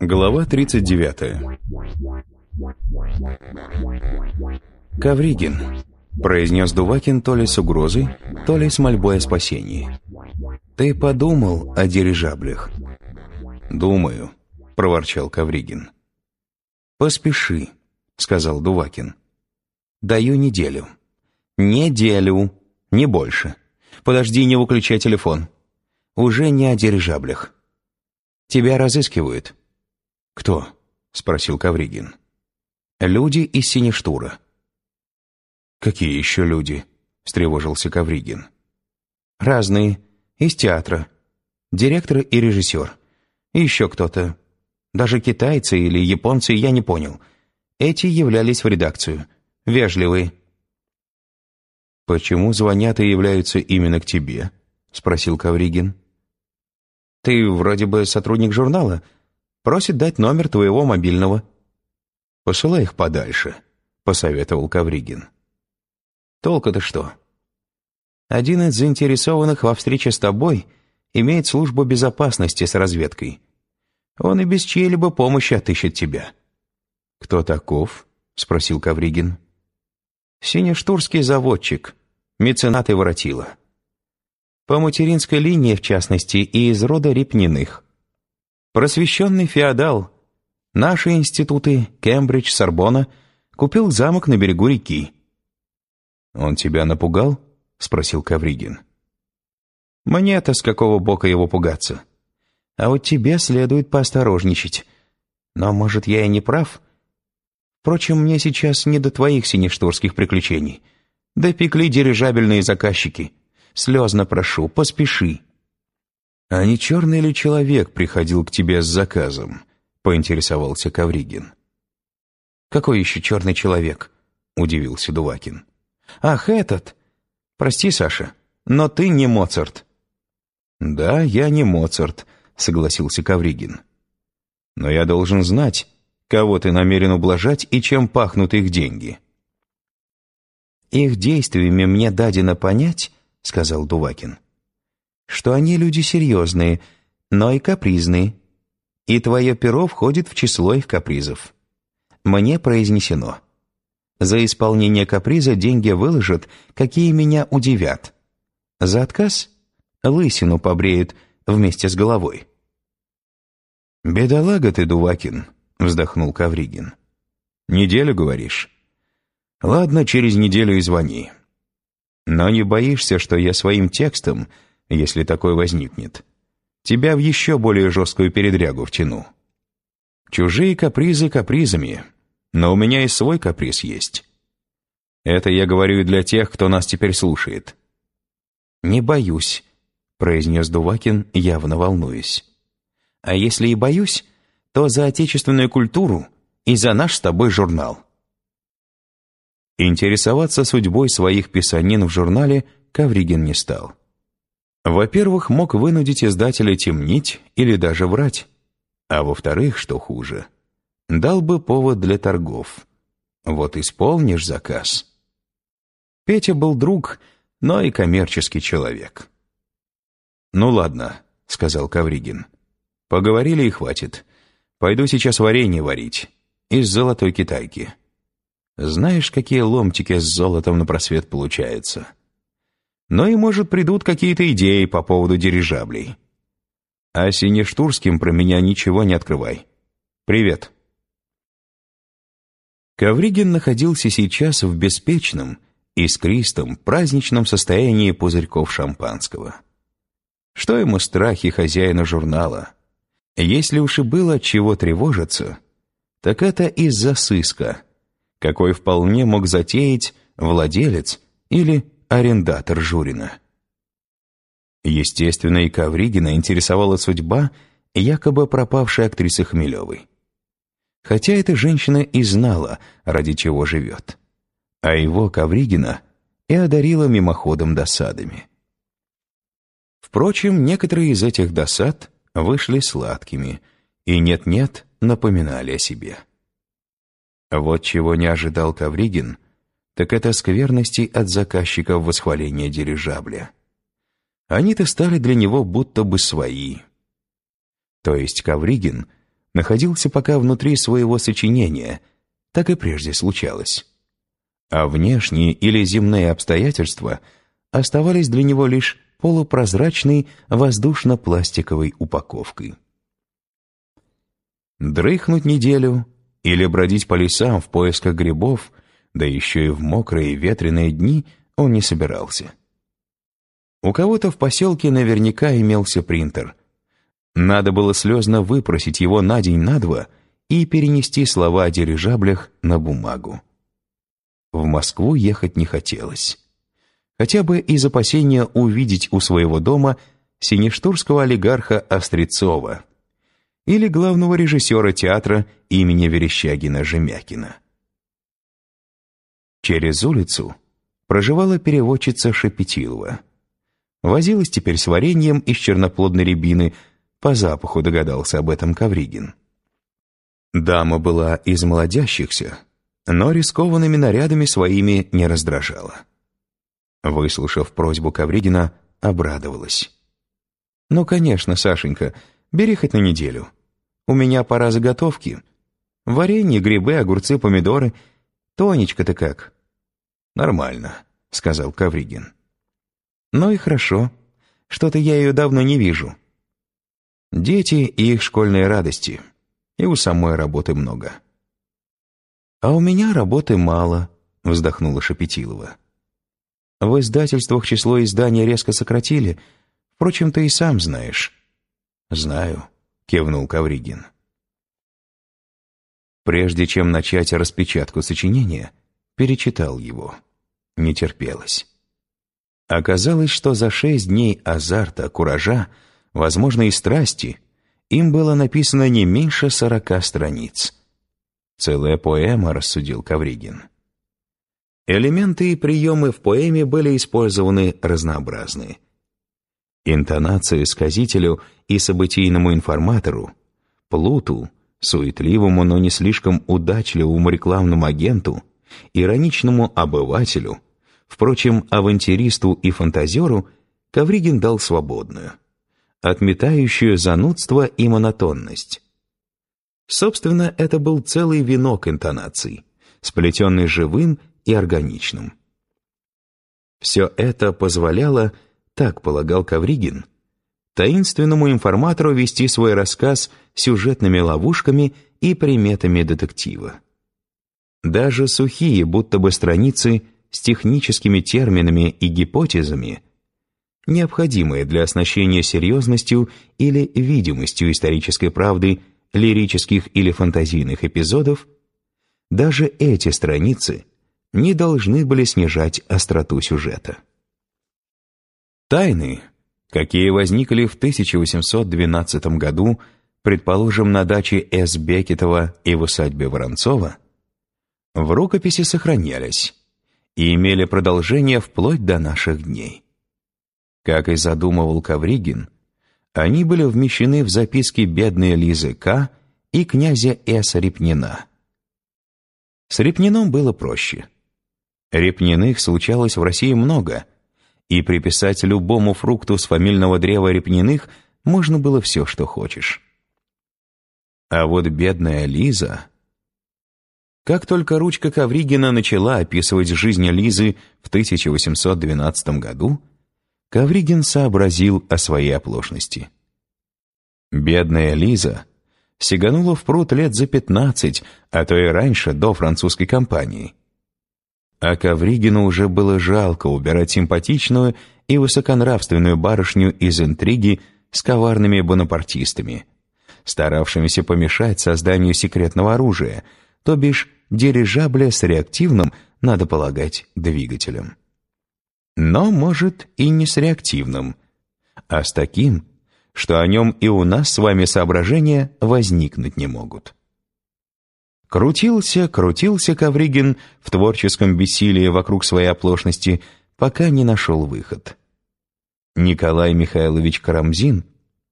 Глава 39 «Ковригин», — произнес Дувакин то ли с угрозой, то ли с мольбой о спасении. «Ты подумал о дирижаблях?» «Думаю», — проворчал Ковригин. «Поспеши», — сказал Дувакин. «Даю неделю». «Неделю, не больше. Подожди, не выключай телефон. Уже не о дирижаблях. Тебя разыскивают». «Кто?» — спросил Ковригин. «Люди из Сиништура». «Какие еще люди?» — встревожился Ковригин. «Разные. Из театра. Директор и режиссер. И еще кто-то. Даже китайцы или японцы, я не понял. Эти являлись в редакцию. Вежливые». «Почему звонят и являются именно к тебе?» — спросил Ковригин. «Ты вроде бы сотрудник журнала. Просит дать номер твоего мобильного». «Посылай их подальше», — посоветовал Ковригин. «Толку-то что?» «Один из заинтересованных во встрече с тобой имеет службу безопасности с разведкой. Он и без чьей-либо помощи отыщет тебя». «Кто таков?» — спросил Ковригин. «Синештурский заводчик, меценат и воротила. По материнской линии, в частности, и из рода Репниных. Просвещенный феодал. Наши институты, Кембридж, Сорбона, купил замок на берегу реки. «Он тебя напугал?» — спросил Кавригин. «Мне-то с какого бока его пугаться? А вот тебе следует поосторожничать. Но, может, я и не прав? Впрочем, мне сейчас не до твоих синештурских приключений. Допекли дирижабельные заказчики. Слезно прошу, поспеши». «А не черный ли человек приходил к тебе с заказом?» — поинтересовался Кавригин. «Какой еще черный человек?» — удивился Дувакин. «Ах, этот! Прости, Саша, но ты не Моцарт». «Да, я не Моцарт», — согласился Кавригин. «Но я должен знать, кого ты намерен ублажать и чем пахнут их деньги». «Их действиями мне дадено понять», — сказал Дувакин, — что они люди серьезные, но и капризные. И твое перо входит в число их капризов. Мне произнесено. За исполнение каприза деньги выложат, какие меня удивят. За отказ — лысину побреют вместе с головой. «Бедолага ты, Дувакин», — вздохнул Кавригин. «Неделю, говоришь? Ладно, через неделю и звони. Но не боишься, что я своим текстом если такой возникнет. Тебя в еще более жесткую передрягу втяну. Чужие капризы капризами, но у меня и свой каприз есть. Это я говорю и для тех, кто нас теперь слушает. «Не боюсь», — произнес Дувакин, явно волнуясь. «А если и боюсь, то за отечественную культуру и за наш с тобой журнал». Интересоваться судьбой своих писанин в журнале Кавригин не стал. Во-первых, мог вынудить издателя темнить или даже врать. А во-вторых, что хуже, дал бы повод для торгов. Вот исполнишь заказ. Петя был друг, но и коммерческий человек. «Ну ладно», — сказал Кавригин. «Поговорили и хватит. Пойду сейчас варенье варить. Из золотой китайки. Знаешь, какие ломтики с золотом на просвет получаются?» но и, может, придут какие-то идеи по поводу дирижаблей. А Синештурским про меня ничего не открывай. Привет. Ковригин находился сейчас в беспечном, искристом, праздничном состоянии пузырьков шампанского. Что ему страхи хозяина журнала? Если уж и было чего тревожиться, так это из-за сыска, какой вполне мог затеять владелец или арендатор Журина. Естественно, и Ковригина интересовала судьба якобы пропавшей актрисы Хмелевой. Хотя эта женщина и знала, ради чего живет. А его, Ковригина, и одарила мимоходом досадами. Впрочем, некоторые из этих досад вышли сладкими и нет-нет напоминали о себе. Вот чего не ожидал Ковригин, так это скверности от заказчиков восхваления дирижабля. Они-то стали для него будто бы свои. То есть Ковригин находился пока внутри своего сочинения, так и прежде случалось. А внешние или земные обстоятельства оставались для него лишь полупрозрачной воздушно-пластиковой упаковкой. Дрыхнуть неделю или бродить по лесам в поисках грибов, да еще и в мокрые ветреные дни он не собирался. У кого-то в поселке наверняка имелся принтер. Надо было слезно выпросить его на день, на два и перенести слова о дирижаблях на бумагу. В Москву ехать не хотелось. Хотя бы из опасения увидеть у своего дома синештурского олигарха Острецова – или главного режиссера театра имени Верещагина-Жемякина. Через улицу проживала переводчица Шепетилова. Возилась теперь с вареньем из черноплодной рябины, по запаху догадался об этом Ковригин. Дама была из молодящихся, но рискованными нарядами своими не раздражала. Выслушав просьбу Ковригина, обрадовалась. «Ну, конечно, Сашенька, бери хоть на неделю. У меня пора заготовки. Варенье, грибы, огурцы, помидоры. Тонечка-то как?» «Нормально», — сказал Кавригин. «Ну и хорошо. Что-то я ее давно не вижу. Дети и их школьные радости. И у самой работы много». «А у меня работы мало», — вздохнула Шепетилова. «В издательствах число изданий резко сократили. Впрочем, ты и сам знаешь». «Знаю», — кивнул Кавригин. Прежде чем начать распечатку сочинения, перечитал его. Не терпелось. Оказалось, что за шесть дней азарта, куража, возможно, и страсти, им было написано не меньше сорока страниц. Целая поэма, рассудил Кавригин. Элементы и приемы в поэме были использованы разнообразные. Интонации сказителю и событийному информатору, плуту, суетливому, но не слишком удачливому рекламному агенту, ироничному обывателю, впрочем, авантюристу и фантазеру Ковригин дал свободную, отметающую занудство и монотонность. Собственно, это был целый венок интонаций, сплетенный живым и органичным. Все это позволяло так полагал Кавригин, таинственному информатору вести свой рассказ сюжетными ловушками и приметами детектива. Даже сухие, будто бы страницы с техническими терминами и гипотезами, необходимые для оснащения серьезностью или видимостью исторической правды лирических или фантазийных эпизодов, даже эти страницы не должны были снижать остроту сюжета. Тайны, какие возникли в 1812 году, предположим, на даче С. Бекетова и в усадьбе Воронцова, в рукописи сохранялись и имели продолжение вплоть до наших дней. Как и задумывал Кавригин, они были вмещены в записки бедной Лизы К. и князя С. Репнина. С Репнином было проще. Репниных случалось в России много – и приписать любому фрукту с фамильного древа репниных можно было все, что хочешь. А вот бедная Лиза... Как только ручка Ковригина начала описывать жизнь Лизы в 1812 году, Ковригин сообразил о своей оплошности. Бедная Лиза сиганула в пруд лет за пятнадцать, а то и раньше, до французской кампании. А Ковригину уже было жалко убирать симпатичную и высоконравственную барышню из интриги с коварными бонапартистами, старавшимися помешать созданию секретного оружия, то бишь дирижабля с реактивным, надо полагать, двигателем. Но, может, и не с реактивным, а с таким, что о нем и у нас с вами соображения возникнуть не могут. Крутился, крутился Ковригин в творческом бессилии вокруг своей оплошности, пока не нашел выход. Николай Михайлович Карамзин,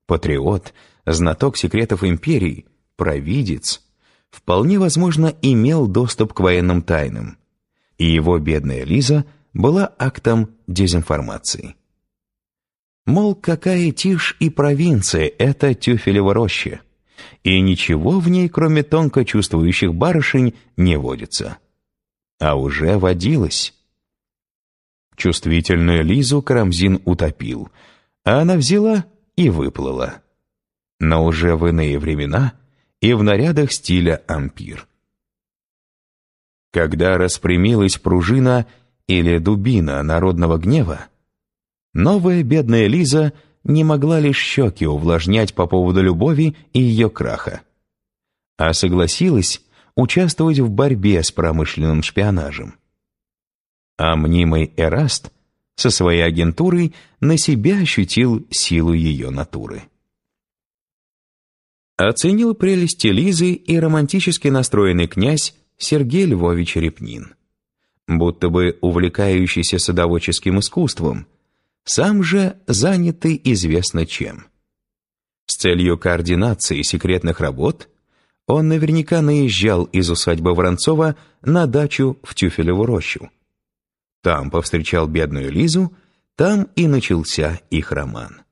патриот, знаток секретов империи, провидец, вполне возможно имел доступ к военным тайнам, и его бедная Лиза была актом дезинформации. Мол, какая тишь и провинция — это Тюфелева роща, и ничего в ней, кроме тонко чувствующих барышень, не водится. А уже водилось. Чувствительную Лизу Карамзин утопил, а она взяла и выплыла. Но уже в иные времена и в нарядах стиля ампир. Когда распрямилась пружина или дубина народного гнева, новая бедная Лиза не могла лишь щеки увлажнять по поводу любови и ее краха, а согласилась участвовать в борьбе с промышленным шпионажем. А мнимый Эраст со своей агентурой на себя ощутил силу ее натуры. Оценил прелести Лизы и романтически настроенный князь Сергей Львович Репнин, будто бы увлекающийся садоводческим искусством, сам же занятый известно чем. С целью координации секретных работ он наверняка наезжал из усадьбы Воронцова на дачу в Тюфелеву рощу. Там повстречал бедную Лизу, там и начался их роман.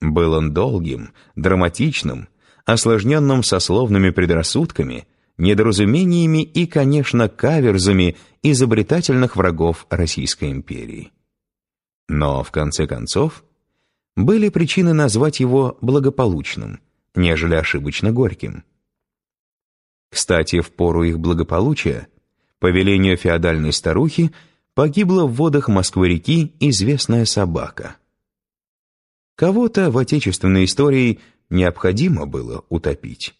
Был он долгим, драматичным, осложненным сословными предрассудками – недоразумениями и, конечно, каверзами изобретательных врагов Российской империи. Но, в конце концов, были причины назвать его благополучным, нежели ошибочно горьким. Кстати, в пору их благополучия, по велению феодальной старухи, погибла в водах Москвы-реки известная собака. Кого-то в отечественной истории необходимо было утопить.